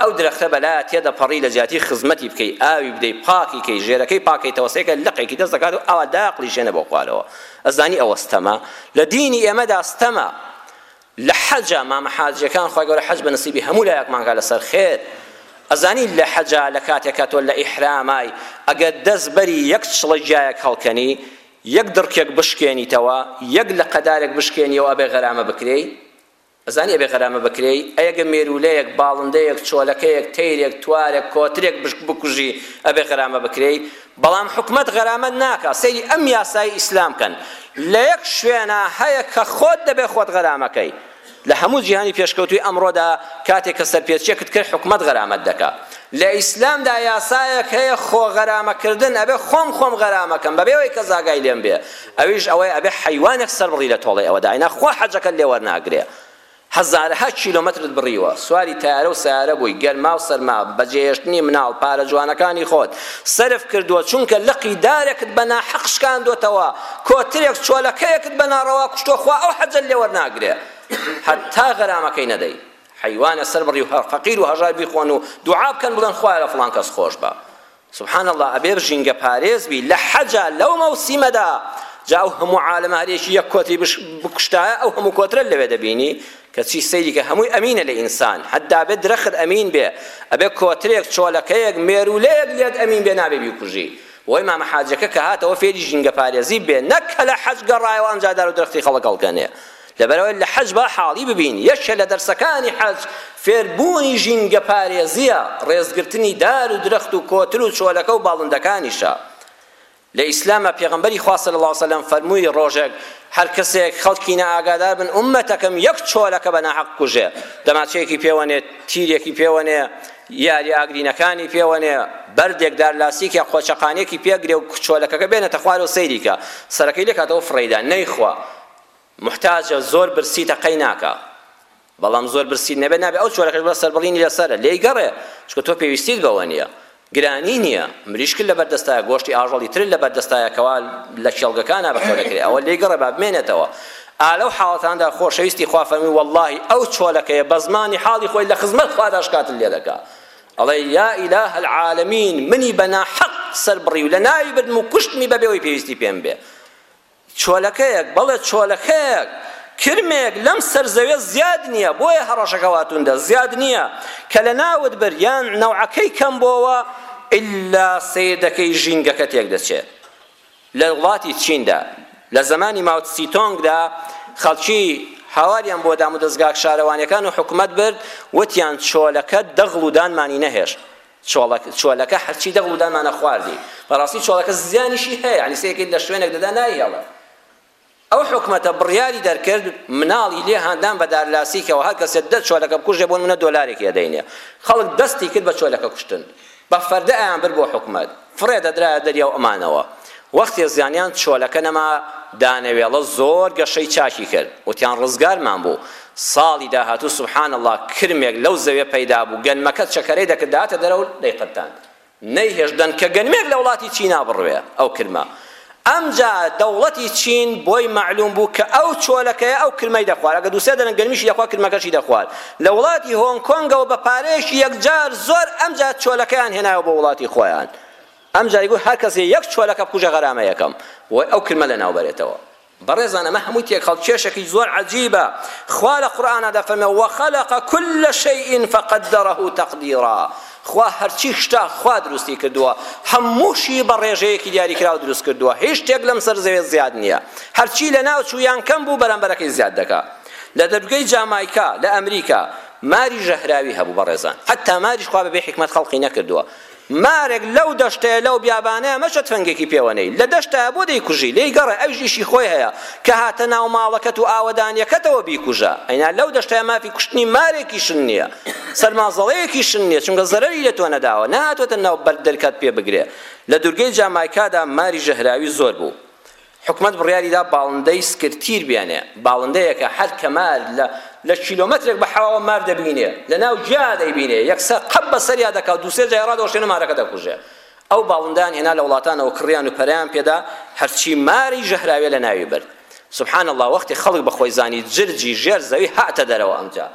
ئەو درەختە بەلایە تێدەپەڕی لە جیاتی خزمەتی بکەی، ئاوی بدەی، پاکی کەی، ژێرەکەی پاک کەیتەوە سێکە لقێکی دەست دەکات و ئاوا داقڵیشێنێ بۆ خوارەوە. ئەزانی ئەوە ستەمە؟ لە دینی ئێمەدا ستەمە. لە حەجا مامە حاجیەکان خوای گەورە حەج بە نسیبی هەموو لایەکمان کا لەسەر خێر ئەزانی لە حەجا لە کاتێکا تۆ لە ئیحرامای ئەگە دەست بەری یەک چڵە گیایەک هەڵکەنی یەک دڕکێک بشکێنیتەوە یەک لە قەدارێک بشکێنیەوە ئەبێ غەرامە بکرێی ئەزانی ئەبێ غەرامە بکرێی ئەگە مێرولەیەک باڵندەیەک چۆلەکەیەک تەیرێک توارێک کۆترێک بکوژی ئەبێ غەرامە بکرێی بەڵام حکومەت غەرامەت ناکا سەیری ئەم یاسای ئیسلام کەن لە یەک شوێنا هەیە کە خۆت دەبێ خۆت غەرامەکەی لە هەموو جیهانی پێشکەوتووی ئەمڕۆدا کاتێک کە سەرپێچیەکت کرد حکومەت غەرامەت دەکا لە ئیسلامدا یاسایەک هەیە خۆ غەرامەکردن ئەبێ خۆم خۆم غەرامەکەم بەبێ وەی کەس ئاگای لێم بێ ئەویش ئەوەی ئەبێ حەیوانێک سەربڕی لە تۆڵەی ئەوەدا ئەینا خوا حەجەکەت لێ وەرناگرێ هەزارەها کیلۆمەترت بڕیوە، سواری تەیارە و سەیارە بووی، گەرما و سەرما، بە جێهێشتنی مناڵ، پارە جوانەکانی خۆت، سەرف کردووە، چونکە لقی دارێکت بە ناحەق شکاندۆتەوە، کۆترێک، چۆلەکەیەکت بە ناڕەوا کوشتووە، خوا ئەو حەجەت لێ وەرناگرێ، هەتا غەرامەکەی نەدەی. حەیوانە سەربڕی و هەر فەقیر و هەژار بیخۆن و دوعا بکەن بڵێن خوایە لە فڵان کەس خۆش بە. سبحان اللە ئەبێ ژینگە پارێز بی لە حەجا لەو مەوسیمەدا جا ئەو هەموو عالەمە هەرێکی یەک کۆتری بکوشتایە ئەو هەموو کۆترە لەوێ دەبینی کەچی سەیریکە هەمووی ئەمینە لە ئینسان حەدا بێ درەخت ئەمین بێ ئەبێ کۆترێک چۆلەکەیەک مێرولەیەک لێت ئەمین بێ نابێ بیکوژی بۆی مامە حاجەکە کە هاتەوە فێری ژینگە پارێزی بێ نەک کە لە حەج گەڕایەوە ئەمجا دار و درەختی خەڵک هەڵکەنێ لەبەرئەوەی لە حەج با حاڵی ببین یەکێ لە دەرسەکانی حەج فێربوونی ژینگە پارێزییە ڕێزگرتنی دار و درەخت و کۆتر و چۆلەکە و باڵندەکانیشە لە ئیسلامە پێغەمبەری خوا صلی الله وسلم فەرمووی ڕۆژێک هەر کەسێک خەڵکی نائاگادار بن ئوممەتەکەم یەک چۆلەکە بە ناحەق کوژێ دەماچەیەکی پێوەنێ تیرێکی پێوەنێ یاری ئاگرینەکانی پێوەنێ بەردێک دار لاسیک یا قۆچەقانێکی پێگرێ و چۆلەکەکە بێنێتە خوار و سەیریکە سەرەکەی لێکاتەوە فڕێیدا نەیخوا محتاجە زۆر برسی تەقەی ناکا بەڵام زۆر برسی نەبێ نابێ ئەو چۆلەکەش بڵێ سەربڵینی لەسەرە لێی گەڕێ چونکە تۆ پێویستیت بەوە نییە گرانی نییە مریشکت لەبەر دەستایە گۆشتی ئاژەڵی ترت لەبەر دەستایە کەوا لە کێڵگەکانا بەخۆ دەکرێ ئەوە لێی گەڕێ با بمێنێتەوە ئا لەو حاڵەتاندا خۆشەویستی خوا فەرمی واللهی ئەو چۆلەکەیە بە زمانی حاڵی خۆی لە خزمەت خوادا شکاتت لێ دەکا ئەڵێ یا ئیلاه العالمین منی بە ناحەق سەربڕی و لە ناوی بردم و کوشتمی بەبێ ئەوەی پێویستی پێم بێ چۆلەکەیەک، بەڵێ چۆلەکەیەک، کرمێک لەم سەر زەویە زیاد نییە، بۆیە هەڕەشەکە وا توندە، زیاد نییە، کە لە ناوت برد یان نەوعەکەی کەم بۆوە، ئیللا سەیر دەکەی ژینگەکە تێک دەچێ. لە وڵاتی چیندا، لە زەمانی ماوتسیتۆنگدا، خەڵکی هاواریان بۆ دامودەزگا شارەوانییەکان و حکومەت برد، وتیان چۆلەکە دەغڵ و دانمانی نەهێشت. چۆڵەک چۆلەکە هەرچی دەق بوو دامانە خواردی بەڕاستی چۆڵەکە زیانیشی هەیە یانی سێکیت لە شوێنێک دەدا نایهێڵێ ئەو حکومەتە بڕیاری دەرکرد مناڵی لێ هاندان بە دار لاسیکەوە هەر کەسێ دە چۆلەکە بکوژێ بۆن منە دۆلارێک لێدەینێ خەڵک دەستی کرد بە چۆلەکە کوشتن بە فەردە ئەیان بر بۆ حکومەت فڕێ دەدرایە دەریاو ئەمانەوە وەختێ زانیان چۆلەکە نەما دانەوێڵە زۆر گەشەی چاکی کرد وتیان ڕزگارمان بوو ساڵی داهاتوو سبحان اللە کرمێک لەو زەوێ پەیدا بوو گەنمەکە چەکەرەی دەکرد داتە دەرەوە نەیقەتاند نەیهێشت دەنکە گەنمێک لە وڵاتی چینا بڕوێ ئەو کرمە ئەمجا دەوڵەتی چین بۆی مەعلوم بوو کە ئەو چۆلەکەیە ئەو کرمەی دەخوارد ئەگەر دوو سێ دەنک گەرمیشی دەخوارد کرمەکەشی دەخوارد لە وڵاتی هۆنگ کۆنگەوە بە پارەیەکی یەکجار زۆر ئەمجا چۆلەکەیان هێنایەوە بۆ وڵاتی خۆیان ئەمجا دەیگوت هەر کەس یەک چۆلەکە بکوژە غەرامە یەکەم بۆی ئەو کرمە لەناو بەرێتەوە بەڕێزان ئەمە هەمووی تێکهەڵ کێشێکی زۆر عەجیبە خوا لە قورئانا دەفەرمێ وخلق كل شيء فقدره تقدیرا خوا هەرچی شتە خوا دروستی کردووە هەمووشی بە ڕێژەیەکی دیاریکراو دروست کردووە هیچ شتێک لەم سەر زەوێ زیاد نییە هەرچی لەناو چوو یان کەم بوو بەرامبەرەکەی زیاد دەکا لە دەرگەی جامایکا لە ئەمریکا ماری ژەهراوی هەبوو بەڕێزان حتا ماریش خوا بەبێ حیکمەت خەڵقی نەکردووە مارێک لەو دەشتەیە لەو بیابانەیە مەچە تفەنگێکی پێوە نەی لە دەشتا بۆ دەیکوژی لێی گەڕێ ئەویش ئیشی خۆی هەیە کە هاتە ناو ماڵەکەت و ئاوەدانیەکەتەوە بیکوژە ئەینا لەو دەشتای مافی کوشتنی مارێکیشن نییە سەرمازەڵەیەکیشن نیە چونکە زەرەری لە تۆ نەداوە نەهاتۆتە ناو بەرد دەرکەت پێ بگرێ لە دورگەی جامایکادا ماری ژەهراوی زۆر بوو حکومەت بڕیاری دا باڵندەی سکرتیر بێنێ باڵندەیەکە هەر کە مار لە لە کیلۆمەترێک بە حەواوە مار دەبینێ لە ناو گیا دەیبینێ یەکسەر قەپ بە سەریا دەکا و دوو سێ جای ڕادەوەشێنێ مارەکە دەکوژێ ئەو باڵندەیان هێنا لە وڵاتانەوە کڕیان و پەرەیان پێدا هەرچی ماری ژەهراوێ لە ناوی برد سبحان اللە وەختی خەڵک بە خۆی زانی جرجی ژێر زەوی هاتە دەرەوە ئەمجا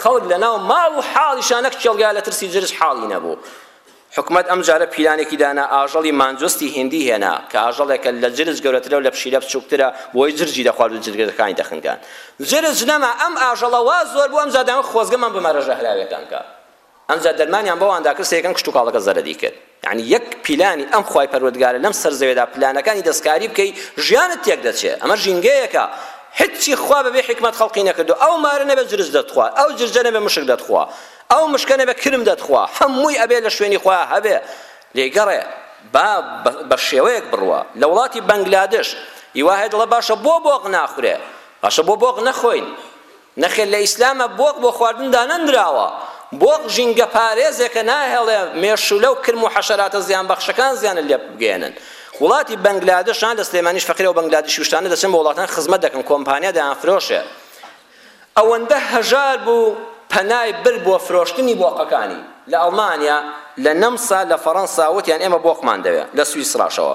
خەڵک لە ناو ماڵ و حاڵیشا نەک کێڵگا لە ترسی جرج حاڵی نەبوو. حکومەت ئەم جارە پیلانێکی دانا ئاژەڵی مانجوستی هیندی هێنا کە ئاژەڵێکە لە جرج گەورەترە و لە پشیلە بچووکترە بۆی جرجی دەخوارد و جرگەکانی دەخنکان. جرج نەما ئەم ئاژەڵە وا زۆر بوو ئەم جا دانا خۆزگەمان بمەرە ژەهراوێکان کا. ئەمجا دەرمانیان بۆ واندا کرد سەیەکەن کشتوکاڵەکە زەرەدی کرد یعنی یەک پیلانی ئەم خوای پەروەردگارە لەم سەر زەوێدا پلانەکانی دەستکاری بکەی ژیانت تێک دەچێ ئەمە ژینگەیەکە هیچی خوا بەبێ حکمت خەڵقی نەکردو ئەو مارە نەبێ جرج دەتخوا ئەو جرجە نەبێ مشک دەتخوا ئەو مشکە نەبێ کرم دەتخوا هەمووی ئەبێ لە شوێنی خوا هەبێ لێگەڕێ با بە شێوەیەک بڕوە لە وڵاتی بەنگلادش هیوا هەیە دڵە باشە بۆ بۆق ناخورێ باشە بۆ بۆق نەخۆین نەخێر لە ئیسلامە بۆق بۆ خواردن دانەندراوە، بۆق ژینگە پارێزێکە ناهێڵێ مێشوولە و کرم و حەشەراتە زیان بەخشەکان زیانت لێ بگەیەنن. وڵاتی بەنگلادش نا لە سلێمانیش فەقیرە و بەنگلادشی وشتانە دەچن بە وڵاتان خزمەت دەکەن کۆمپانیا دەیانفرۆشێ ئەوەندە هەژار بوو پەنای برد بۆ فرۆشتنی بۆقەکانی لە ئەڵمانیا لە نەمسا لە فەڕەنسا وتیان ئێمە بۆقمان دەوێ لە سویسڕاشەوە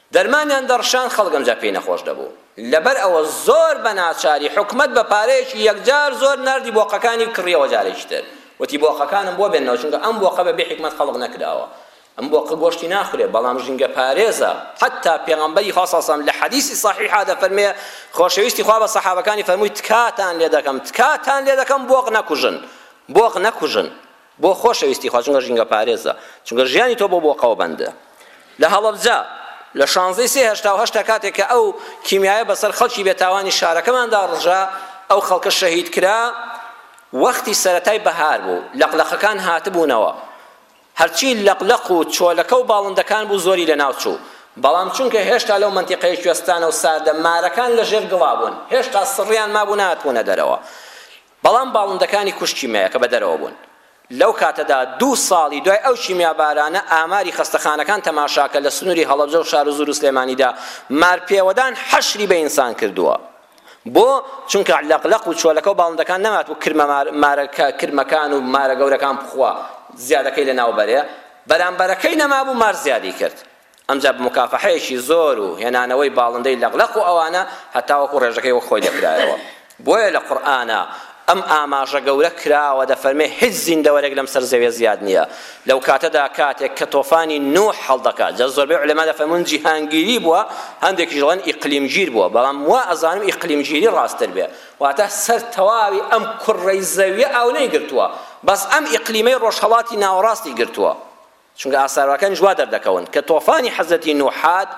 دەرمانیان دەڕشان خەڵک ئەمجا پێی نەخۆش دەبوو لەبەر ئەوە زۆر بە ناچاری حکومەت بە پارەیەکی یەکجار زۆر ناردی بۆقەکانی و کڕیەوە جارێکی تر وتی بۆقەکانم بۆ بێننەوە چونکە ئەم بۆقە بە بێ حیکمەت خەڵق نەکراوە ئەم بۆقە گۆشتی ناخورێ بەڵام ژینگە پارێزە حتا پێغەمبەری خوا سەسەم لە حەدیسی صحیحا دەفەرمێ خۆشەویستی خوا بە صحابەکانی فەرمووی تکاتان لێ دەکەم تکاتان لێ دەکەم بۆق نەکوژن بۆق نەکوژن بۆ خۆشەویستی خوا چونکە ژینگە پارێزە چونکە ژیانی تۆ بۆ بۆقەوە بەندە لە هەڵەبجە لە شانزەی سێ هەشتا و هەشتا کاتێک کە ئەو کیمیایە بەسەر خەڵکی بێتاوانی شارەکەماندا ڕژا ئەو خەڵکە شەهید کرا وەختی سەرەتای بەهار بوو لەقلەقەکان هاتبوونەوە هەرچی لەقلەق و چۆلەکە و باڵندەکان بوو زۆری لە ناو چوو بەڵام چونکە هێشتا لەو منتیقەی کوێستانە و ساردە مارەکان لە ژێر گڵا بوون هێشتا سڕیان مابوو نهاتبوونە دەرەوە بەڵام باڵندەکانی کوشت کیمیایەکە بەدەرەوە بوون. لەو کاتەدا دوو ساڵی دوای ئەو کیمیابارانە ئاماری خەستەخانەکان تەماشاکە لە سنووری هەڵەبجە و شارزوور و سلێمانیدا مارپێوەدان حەشری بە ئینسان کردووە. بۆ؟ چونکە لەق لەق و چۆلەکە و باڵندەکان نەماتبوو کرمە مارە کرمەکان و مارە گەورەکان بخوا زیادەکەی لەناو بەرێ، بەرامبەرەکەی نەمابوو مار زیادی کرد. ئەمجا بە موکافەحەیەکی زۆر و هێنانەوەی باڵندەی لەقلەق و ئەوانە هەتاوەکو ڕێژەکەی وەک خۆی دەکرایەوە بۆیە لە قورئانا ئەم ئاماژە گەورە کراوە دەفەرمێ هیچ زیندەوەرێک لەم سەر زەویە زیاد نییە لەو کاتەدا کاتێک کە تۆفانی نوح هەڵدەکات جا زۆربەی علەما دەفەرمون جیهانگیری بووە هەندێکیش دەڵێن ئیقلیمگیر بووە بەڵام وا ئەزانم ئیقلیمگیری ڕاستتر بێ واتە سەر تەواوی ئەم کوڕەی زەویە ئاو نەیگرتووە بەس ئەم ئیقلیمەی ڕۆژهەڵاتی ناوەڕاستی گرتووە چونکە ئاسارەکانیش وا دەردەکەون کە تۆفانی حەزرەتی نوح هات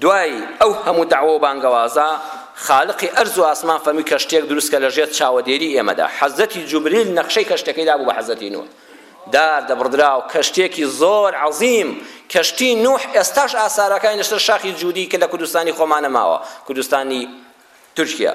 دوای ئەو هەموو داوە و بانگەوازە خالقی ئەرز و ئاسمان فەرمی کەشتێک دروستکە لە ژێر چاوەدێری ئێمەدا حەزەتی جوبریل نەخشەی کەشتەکەی دابوو بە حەزەتی نوح دار دەبڕدرا و کەشتێکی زۆر عەظیم کەشتی نوح ئێستاش ئاسارەکانی لەسەر شاخی جوودی کە لە کوردستانی خۆمانە ماوە کوردستانی تورکیا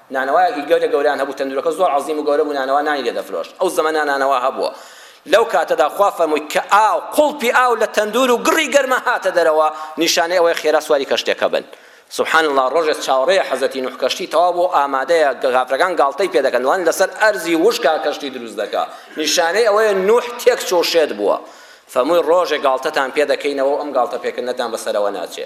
نانەوایەکی گەورە گەوریان هەبوو تەندورەکە زۆر عەزیم و گەورە بوو نانەوا نانی لێ دەفرۆشت ئەو زەمەنە نانەوا هەبووە لەو کاتەدا خوا فەرمووی کە ئاو قوڵپی ئاو لە تەندور و گڕی گەرما هاتە دەرەوە نیشانەی ئەوەیە خێرا سواری کەشتێکە بن سبحان اللە ڕۆژێ چاوەڕێیە حەزرەتی نوح کەشتی تەواو بۆ ئامادەیە کافرەکان گاڵتەی پێ دەکەن دەڵێن لەسەر ئەرزی وشکا کەشتی دروست دەکا نیشانەی ئەوەیە نوح تێک چۆ شێت بووە فەرمووی ڕۆژێ گاڵتەتان پێ دەکەینەوە و ئەم گاڵتە پێکردنەتان بەسەرەوە ناچێ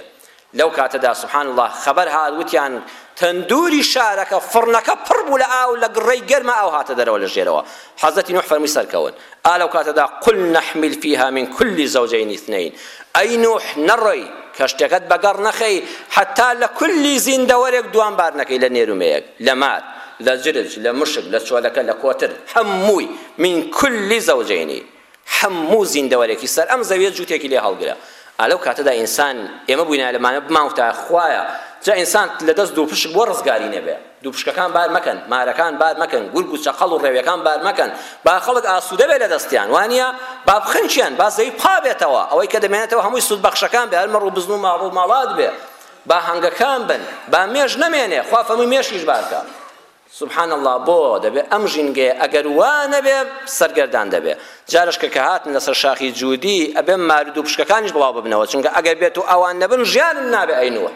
لەو کاتەدا سبحان اللە خەبەر هات وتیان تەندوری شارەکە فڕنەکە پڕ بوو لە ئاو لە گڕەی گەرما ئاو هاتە دەرەوە لە ژێرەوە حەزەتی نوح فەرمی سەرکەون ئا لەو کاتەدا قل نحمل فيها من كل زوجين اثنين ئەی نوح نەڕۆی کەشتەکەت بەگەڕ نەخەی حتا لە کولی زیندەوەرێک دوان بار نەکەی لە نێرومەیەک لە مار لە جرج لە مشک لە چۆلەکە لە کۆتر هەمووی من کولی زەوجینی هەموو زیندەوەرێکی سەر ئەم زەویە جووتێکی لێ هەڵگرە. ئا لەو کاتەدا ئینسان، ئێمە بووینایە لەمانە بمانوتایە خوایە جا ئینسان لە دەست دوو پشک بۆ ڕزگاری نەبێ. دوو پشکەکان بار مەکەن، مارەکان بار مەکەن، گورگ و چەقەڵ و ڕێویەکان بار مەکەن. با خەڵک ئاسوودە بێ لە دەستیان، وا نییە؟ با بخنکێن، با زەوی پا بێتەوە، ئەوەی کە دەمێنێتەوە هەمووی سوودبەخشەکان بێ، هەر مەڕ و بزن و ماڵ و ماڵات بێ. با هەنگەکان بن، با مێش نەمێنێ، خوا فەرمووی مێشیش بارکە. سبحان اللە بۆ دەبێ ئەم ژینگەیە ئەگەر وا نەبێ سەرگەردان دەبێ جارشکە کە هاتن لەسەر شاخی جودی ئەبێ ماردو پشکەکانیش بڵاو ببنەوە چونکە ئەگەر بێت و ئەوان نەبن ژیانم نابێ ئەی نوح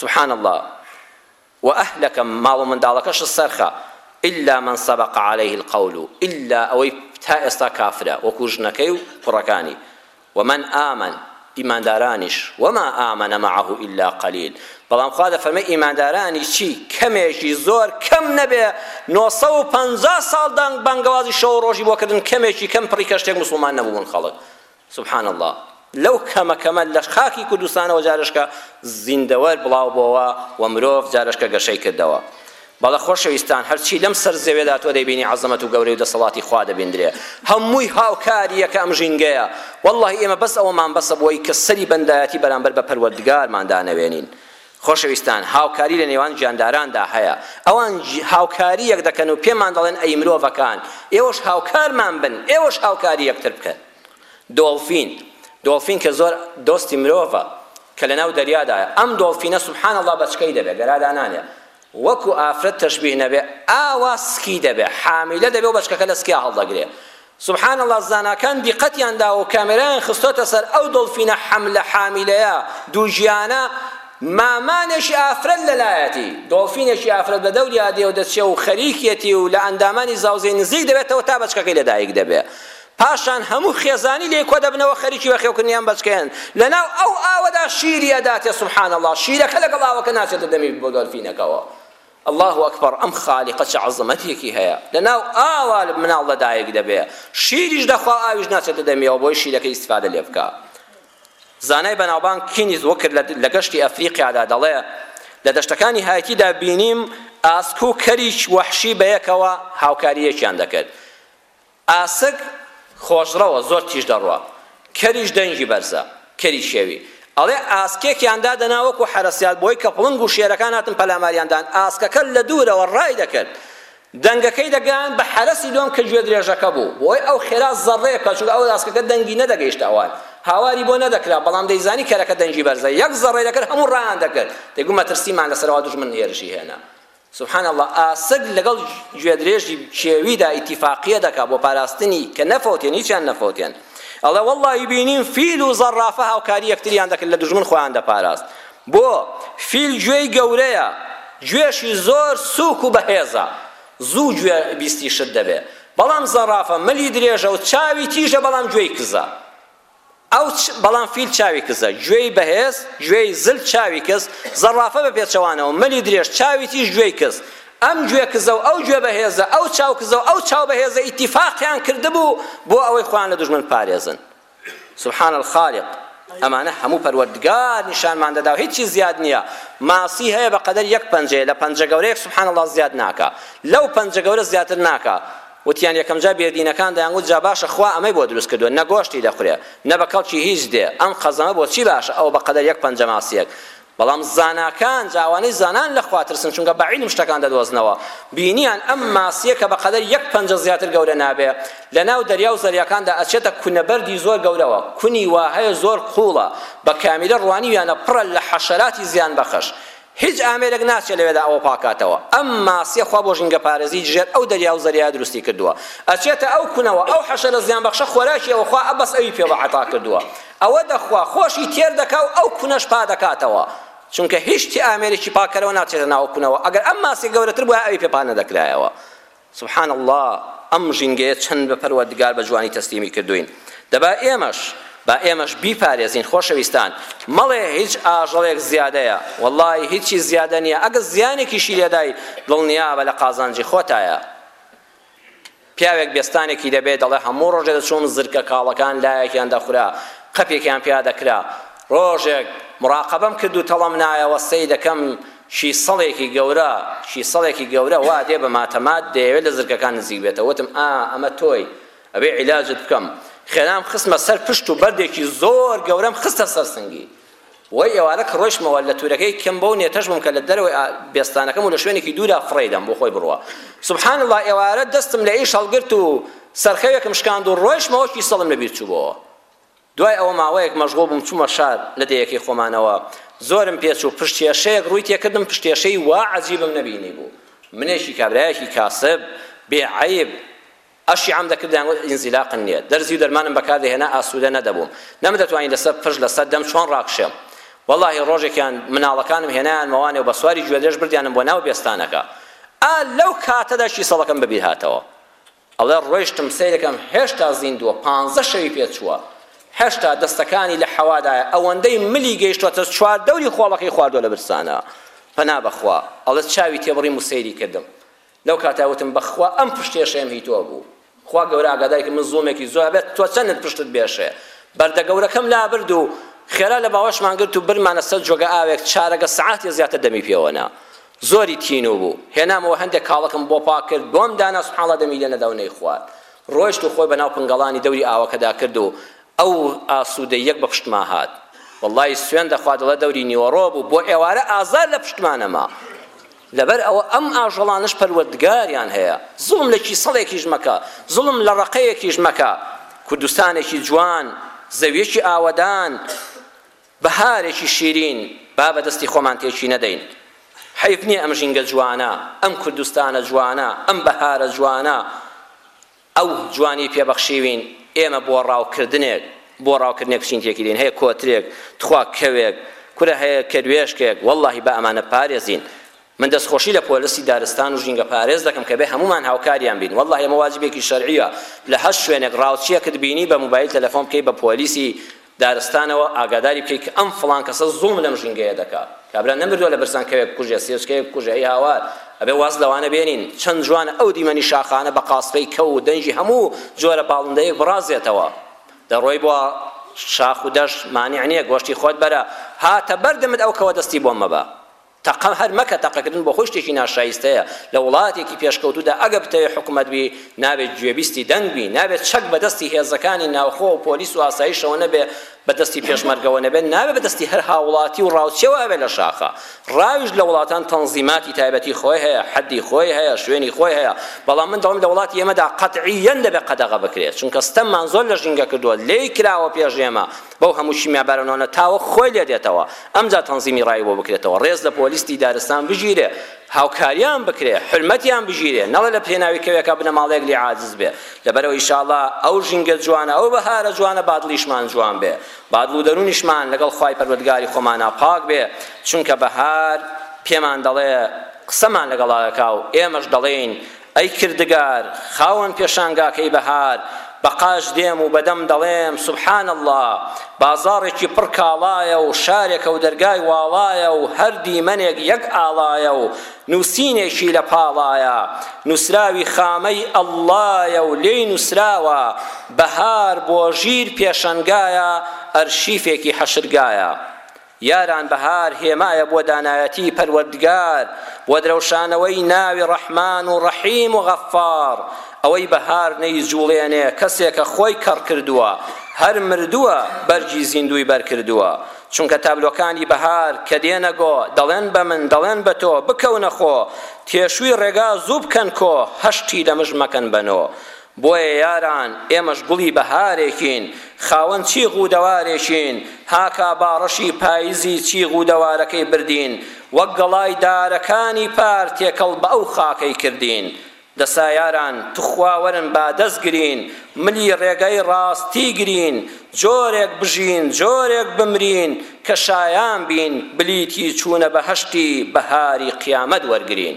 سبحان اللە و ئەهلەکە ماڵ و منداڵەکەش سەرخە إلا من سبق عليه القول إلا ئەوەی تا ئێستا کافرە وەکو ژنەکەی و کوڕەکانی ومن آمن، ئیماندارانیش، وما آمن معه الا قلیل، بەڵام خوا دەفەرمێ ئیماندارانی چی کەمێکی زۆر کەم نەبێ نۆ سەد و پەنجا ساڵ دەنگ بانگەوازی شەو و ڕۆژی بۆ کردن کەمێکی کەم پڕی کەشتێک موسڵمان نەبوون خەڵک سبحان اللە لەو کەمە کەمە لە خاکی کوردستانەوە جارشکە زیندەوەر بڵاو بۆوە و مرۆڤ جارشکە گەشەی کردەوە بەڵێ خۆشەویستان هەرچی لەم سەر زەوێدا تۆ دەیبینی عەزەمەت و گەورەی و دەسەڵاتی خوا دەبیندرێ هەمووی هاوکارییەکە ئەم ژینگەیە وەڵڵاهی ئێمە بەس ئەوەمان بەسە بۆی کە سەری بەندایەتی بەرامبەر بە پەروەردگارمان دانەوێنین خۆشەویستان هاوکاری لە نێوان گیانداراندا هەیە ئەوان هاوکارییەک دەکەن و پێمان دەڵێن ئەی مرۆڤەکان ئێوەش هاوکارمان بن ئێوەش هاوکاری یەکتر بکەن دۆڵفین دۆڵفین کە زۆر دۆستی مرۆڤە کە لەناو دەریادایە ئەم دۆڵفینە سبحان اللە بەچکەی دەبێ گەرادانانێ وەکو ئافرەت تەشبیه نەبێ ئاوا سکی دەبێ حامیلە دەبێ و بەچکەکە لە سکیا هەڵدەگرێ سبحان اللە زاناکان دیقەتیان داوە و کامێرایان خستۆتە سەر ئەو دۆڵفینە حەملە حامیلەیە دووگیانە مامانێکی ئافرەت لەلایەتی دۆڵفینێکی ئافرەت بە دەوریا دێ و دەچێ و خەریکیەتی و لە ئەندامانی زاوزێی نزیک دەبێتەوە تا بەچکەکەی لەدایک دەبێ پاشان هەموو خێزانی لێی کۆدەبنەوە خەریکی بەخێوکردنی ئەم بەچکەیەن لەناو ئەو ئاوەدا شیری ئەداتێ سبحان اللە شیرەکە لەگەڵ ئاوەکە ناچێتە دەمی دۆلفینەکەوە اللە اکبر ئەم خالیقە چ عەزەمەتێکی هەیە لەناو ئاوا مناڵ لەدایک دەبێ شیریش دەخوا ئاویش ناچێتە دەمیەوە بۆی شیرەکە ئیستفادە لێ بکا زانای بەناوبانگ کینیز وکر لە گەشتی ئەفریقیادا دەڵێ لە دەشتەکانی هایتیدا بینیم ئاسک و کەریک وەحشی بەیەکەوە هاوکاریەکیان دەکرد ئاسک خۆشڕەوە زۆر تیژ دەڕوا. کەریش دەنگی بەرزە. کەری کێوی. ئەڵێ ئاسکێکیان دادەنا وەکوو حەرەسیات بۆی کە پڵنگ و شێرەکان هاتن پەلاماریان دان. ئاسکەکە لە دوورەوە ڕای دەکرد. دەنگەکەی دەگەیاند بە حەرەسی دۆم کە گوێدرێژەکە بوو. بۆی ئەو خێرا زەڕڕەیەک بکات چونکە ئەو ئاسکەکە دەنگی نەدەگەیشتە ئەوان. هاواری بۆ نەدەکرا بەڵام دەیزانی کەرەکە دەنگی بەرزە. یەک زەڕڕەی دەکرد هەموو ڕایان دەکرد. دەیگوت مەترسیمان لەسەرە وا دوژمن هێرشی هێنا. سبحان اللە ئاسک لەگەڵ گوێدرێژی کێویدا ئیتیفاقیە دەکا بۆ پاراستنی کە نەفەوتێن هیچیان نەفەوتێن ئەڵێ وەڵڵاهی بینیم فیل و زەڕافە هاوکاری یەکتریان دەکرد لە دوژمن خۆیان دەپاراست بۆ فیل گوێی گەورەیە گوێشی زۆر سووک و بەهێزە زوو گوێ بیستی شت دەبێ بەڵام زەڕافە ملی درێژە و چاوی تیژە بەڵام گوێی کزە ئەو چ بەڵام فیل چاوی کزە، گوێی بەهێز، گوێی زل، چاوی کز، زەڕافە بە پێچەوانەوە، ملی درێژ، چاوی تیژ، گوێی کز. ئەم گوێ کزە و ئەو گوێ بەهێزە، ئەو چاو کزە و ئەو چاو بەهێزە ئیتیفاقیان کردبوو بۆ ئەوەی خۆیان لە دوژمن بپارێزن. سبحان الخالق، ئەمانە هەموو پەروەردگار نیشانمان دەدا و هیچی زیاد نییە. ماسی هەیە بە قەدەر یەک پەنجەیە، لە پەنجە گەورەیەک سبحان اللە زیاد ناکا. لەو پەنجە گەورە زیاتر ناکا. وتیان یەکەمجار بێدینەکان دەیانگوت جا باشە خوا ئەمەی بۆ دروست کردووە نە گۆشتی دەخورێ نە بە کەڵکی هیچ دێ ئەم قەزەمە بۆ چی باشە ئەوە بەقەدەر یەک پەنجە ماسییەک بەڵام زاناکان جا ئەوانەی زانان لە خوا ترسن چونکە بە عیلم شتەکان دەدۆزنەوە بینیان ئەم ماسییە کە بەقەدەر یەک پەنجە زیاتر گەورە نابێ لەناو دەریا و زەریاکاندا ئەچێتە کونە بەردی زۆر گەورەوە کونی واهەیە زۆر قووڵە بە کامیرە ڕوانیویانە پڕە لە حەشەراتی زیانبەخش هیچ ئامێرێک ناچێت لەوێدا ئەوە پاکاتەوە ئەم ماسیە خوا بۆ ژینگە پارێزی ژێر ئەو دەریا و زەریا دروستی کردووە ئەچێتە ئەو کونەوە ئەو حەشەرە زیان بەخشە خۆراکی ئەوە خوا ئەبەس ئەوی پێ بە عەتا کردووە ئەوە دەخوا خۆشی تێر دەکا و ئەو کونەش پا دەکاتەوە چونکە هیچ شتی ئامێرێکی پاکەرەوە ناچێتە ناو ئەو کونەوە ئەگەر ئەم ماسیە گەورەتر بوایە ئەوی پێ پا نەدەکرایەوە سبحان اللە ئەم ژینگەیە چەند بە پەروەردگار بە جوانی تەسلیمی کردووین دەبا ئێمەش با ئێمەش بیپارێزین خۆشەویستان مەڵێ هیچ ئاژەڵێک زیادەیە وەڵی هیچی زیادە نییە ئەگە زیانێکیشی لێدای دڵنیابە لە قازانجی خۆتایە پیاوێک بێستانێکی دەبێت دەڵێ هەموو ڕۆژێ دەچووم زرکە کاڵەکان لایەکیان دەخورا قەپێکیان پیا دەکرا ڕۆژێک مراقبەم کرد و تەڵەم نایەوە سەی دەکەم کیسەڵێکی گەورە کیسەڵێکی گەورە وا دێ بە ماتەمات دەیەوێ لە زرکەکان نزیک بێتەوە وتم ئا ئەمە تۆی ئەبێ عیلاجت بکەم خێرام خستمە سەر پشت و بەردێکی زۆر گەورەم خستە سەر سنگی وەی ئێوارە کە ڕۆیشتمەوە لە تورەکەی کەم بەو نێتەش بووم کە لە دەرەوەی بێستانەکەم و لە شوێنێکی دوورا فڕێدەم بۆ خۆی بڕوا سبحان الله ئێوارە دەستم لە ئیش هەڵگرت و سەرخەوێکم شکاند و ڕۆیشتمەوە کیسەڵم لەبیر چووبەوە دوای ئەوە ماوەیەک مەشغوڵ بووم چوومە شار لە دێیەکەی خۆمانەوە زۆرم پێچوو پشتێشەیەک ڕووی تێکردم پشتێشەی وا عەجیبم نەبینی بوو منێکی کابرایەکی کاسب بێ عەیب ئەشیعەم دەکرد دەیانگوت ئینزیلاقن نییە دەرزی و دەرمانم بەکاردەهێنا ئاسوودە نەدەبووم نەمدەتوانی لەسەر پشت لەسەر دەم چۆن ڕاکشێم واللهی ڕۆژێکیان مناڵەکانم هێنایان مەوانێ و بە سواری گوێدرێژ بردیانم بۆ ناو بێستانەکە ئا لەو کاتەدا شیسەڵەکەم بەبیر هاتەوە ئەڵێ ڕۆیشتم سەیرەکەم هێشتا زیندووە پانزە شەوی پێ چووە هێشتا دەستەکانی لە حەوادایە ئەوەندەی ملی گەیشتوەتە چوار دەوری خۆڵەکەی خواردوە لە برسانە پەنا بەخوا ئەڵێ چاوی تێبڕیم و سەیری کردم لەو کاتا وتم بەخوا ئەم پشتێشەیەم هی تۆ بوو خوا گەورە ئاگاداری کرد من زوڵمێکی زۆر بێت تۆ چەندت پشتت بێشێ بەردە گەورەکەم لابرد و خێرا لە باوەشمان گرت و برمانە سەر جۆگە ئاوێک چارەگە سعاتێ زیاتر دەمی پێوەنا زۆری تینوو بوو هێنامەوە هەندێک کاڵەکم بۆ پاک کرد بۆم دانا سبحان اللە دەمی لێنەدا و نەیخوارد ڕۆیشت و خۆی بەناو پنگەڵانی دەوری ئاوەکەدا کرد و ئەو ئاسوودەییەک بە پشتما هات واللەی سوێن دەخوا دەڵێ دەوری نیوەڕۆ بوو بۆ ئێوارە ئازار لە پشتما نەما لەبەر ئەوە ئەم ئاژەڵانش پەروەردگاریان هەیە زوڵم لە کیسەڵێکیش مەکە زوڵم لە ڕەقەیەکیش مەکە کوردستانێکی جوان زەویەکی ئاوەدان بەهارێکی شیرین با بە دەستی خۆمان تێکی نەدەین حەیف نییە ئەم ژینگە جوانە ئەم کوردستانە جوانە ئەم بەهارە جوانە ئەو جوانی پێبەخشیوین ئێمە بۆ ڕاوکردنێک بۆ ڕاوکردنێک بچین تێکی دەین هەیە کۆترێک تخوا کەوێک کورە هەیە کەروێشکێک وەڵڵاهی با ئەمانە پارێزین من دەستخۆشی لە پۆلسی دارستان و ژینگە پارێز دەکەم کە بێ هەمومان هاوکاریان بین والله ئێمە واجبێکی شەرعیە لە هەشت شوێنێک ڕاوچیەکت بینی بە موبایل تەلەفۆن بکەی بە پۆلیسی دارستانەوە ئاگاداری بکەی کە ئەم فڵان کەسە زوڵم لەم ژینگەیە دەکا کابرا نەمردوە لە برسان کەوێک بکوژێ سێچکەیەک بکوژێ ئەی هاوار ئەبێ واز لەوانە بێنین چەند جوانە ئەو دیمەنی شاخانە بە قاسپەی کەو و دەنگی هەموو جۆرە باڵندەیەک بڕازێتەوە دەڕۆی بۆ شاخ و دەشت مانیع نییە گۆشتی خۆت بەرە هاتە بەردەمت ئەو کەوە دەستی بۆم مەبە تەقە هەر مەکە تەقەکردن بۆ خۆی شتێکی ناشایستەیە لە وڵاتێکی پێشکەوتوودا ئەگەر بتەوێت حکومەت بی نابێت گوێبیستی دەنگ بی نابێت چەک بەدەستی هێزەکانی ناوخۆ و پۆلیس و ئاسایشەوە نەبێ بەدەستی پێشمەرگەوە نەبێت نابێت بەدەستی هەر هاوڵاتی و ڕاوچیەوە ئەبێت لە شاخە ڕاویش لە وڵاتان تەنزیماتی تایبەتی خۆی هەیە حەدی خۆی هەیە شوێنی خۆی هەیە بەڵام من دەڵێم لە وڵاتی ئێمەدا قەتعیەن دەبێت قەدەغە بکرێت چونکە ستەممان زۆر لە ژینگە کردووە لێی کراوە پێش ئێمە بەو هەموو کیمیا بارانانە تاوەکو خۆی لێ دێتەوە ئەمجا تەنزیمی ڕای بۆ بکرێتەوە ڕێز لە پۆلیستی دارستان بگیرێ هاوکاریان بکرێ حرمەتیان بگیرێ نەڵێ لە پێناوی کەوێکا بنەماڵەیەک لێ عاجز بێ لەبەرەوە ئیشاڵا ئەو ژینگە جوانە ئەو بەهارە جوانە با دڵیشمان جوان بێ با دڵ و دەروونیشمان لەگەڵ خوای پەروەردگاری خۆمانا پاک بێ چونکە بەهار پێمان دەڵێ قسەمان لەگەڵا دەکا و ئێمەش دەڵێین ئەی کردگار خاوەن پێشانگاکەی بەهار بە قاش دێم و بەدەم دەڵێم سبحان اللە بازاڕێکی پڕ کاڵایە و شارێکە و دەرگای واڵایە و هەر دیمەنێک یەک ئاڵایە و نووسینێکی لە پاڵایە نووسراوی خامەی اللەیە و لێی نووسراوە بەهار بۆ ژیر پێشەنگایە ئەرشیفێکی حەشرگایە یاران بەهار هێمایە بۆ دانایەتیی پەروەردگار و درەوشانەوەی ناوی ڕەحمان و ڕەحیم و غەففار، ئەوەی بەهار نەیجووڵێنێ کەسێکە خۆی کەڕ کردووە، هەر مردووە بەرگی زیندووی بەر کردووە، چونکە تابلۆکانی بەهار کە دێنە گۆ دەڵێن بە من دەڵێن بە تۆ بکەونە خۆ، تێشووی ڕێگا زوو بکەن کۆ، هەشتی لە مژ مەکەن بە نۆ. بۆیە یاران ئێمەش گوڵی بەهارێکین، خاوەن چیغ و دەوارێکین، هاکا باڕەشی پایزی چیغ و دەوارەکەی بردین، وەک گەڵای دارەکانی پار تێکەڵ بە ئەو خاکەی کردین. دەسا یاران توخوا وەرن با دەست گرین، ملی ڕێگای ڕاستی گرین، جۆرێک بژین، جۆرێک بمرین، کە شایان بین بلیتی چوونە بەهەشتی بەهاری قیامەت وەرگرین.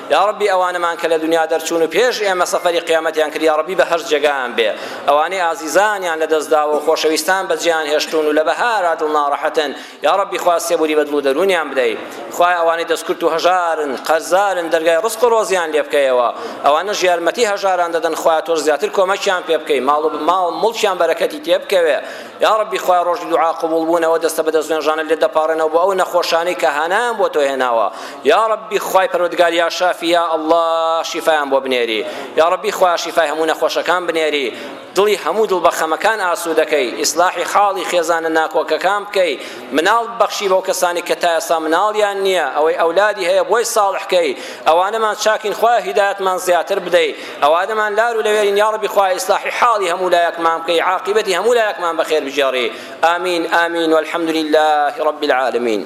یاڕەبی ئەوانەمان کە لە دنیا دەرچوون و پێش ئێمە سەفەری قیامەتیان کرد یاڕەبی بە هەشت جێگایان بێ ئەوانەی ئازیزانیان لە دەستداوە و خۆشەویستان بەجێیان هێشتون و لە بەهارا دڵ ناڕەحەتن یاڕەبی خوا سێبوری بە دڵ و دەروونیان بدەی خوای ئەوانەی دەستکورت و هەژارن قەرزارن دەرگای ڕزق و ڕۆزیان لێ بکەیەوە ئەوانەش یارمەتی هەژاران دەدەن خوایە تۆش زیاتر کۆمەکیان پێ بکەی ماڵ و ماڵ موڵکیان بەرەکەتی تێ بکەوێ یاڕەبی خوایە ڕۆژی دوعا قبوڵ بوونەوە دەستە بە دەست نوێژانە لێت دەپاڕێنەوە بۆ ئەو نەخۆشانەی کە هانایان بۆ تۆ هێناوە یاڕەبی خوای پەروەردگار یا شافی یا ئەڵڵا شیفایان بۆ بنێری یاڕەبی خوایە شیفای هەموو نەخۆشەکان بنێری دڵی هەموو دڵ بە خەمەکان ئاسوودەکەی ئیسلاحی حاڵی خێزانە ناکۆکەکان بکەی مناڵ بەخشی بەو کەسانی کە تا ئێستا مناڵیان نییە ئەوەی ئەولادی هەیە بۆی ساڵحکەی ئەوانەمان چاکین خوایە هیدایەتمان زیاتر بدەی ئەوا دەمان لار و لەوێرین یاڕەبی خوایە ئیسلاحی حاڵی هەموو لایەکمان بکەی عاقیبەتی هەموو لایەکمان بەخێر بگێڕی ئامین ئامین والحمد لله رب العالمین